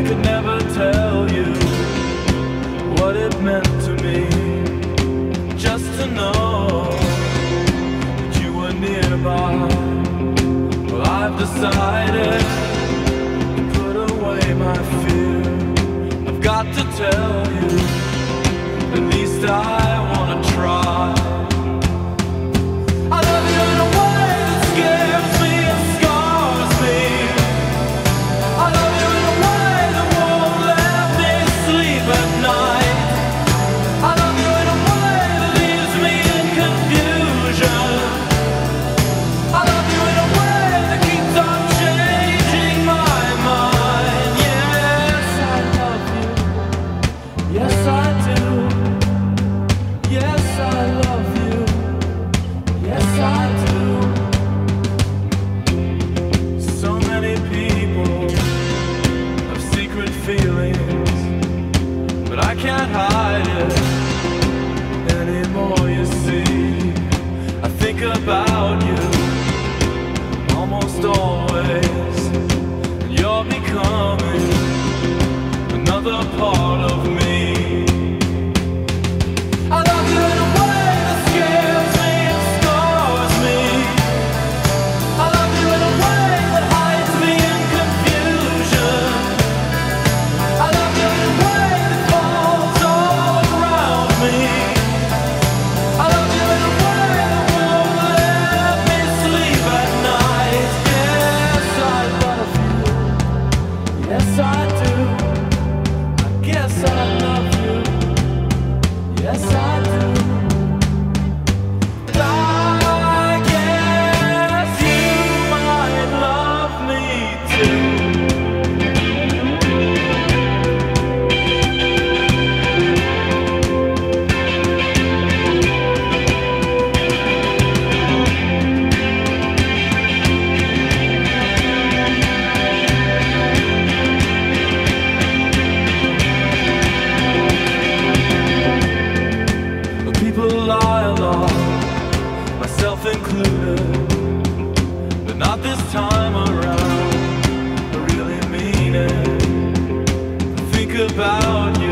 I could never tell you what it meant to me just to know that you were nearby. Well, I've decided. about you almost always. You're becoming another part. sun. myself included, but not this time around. I really mean it. Think about you.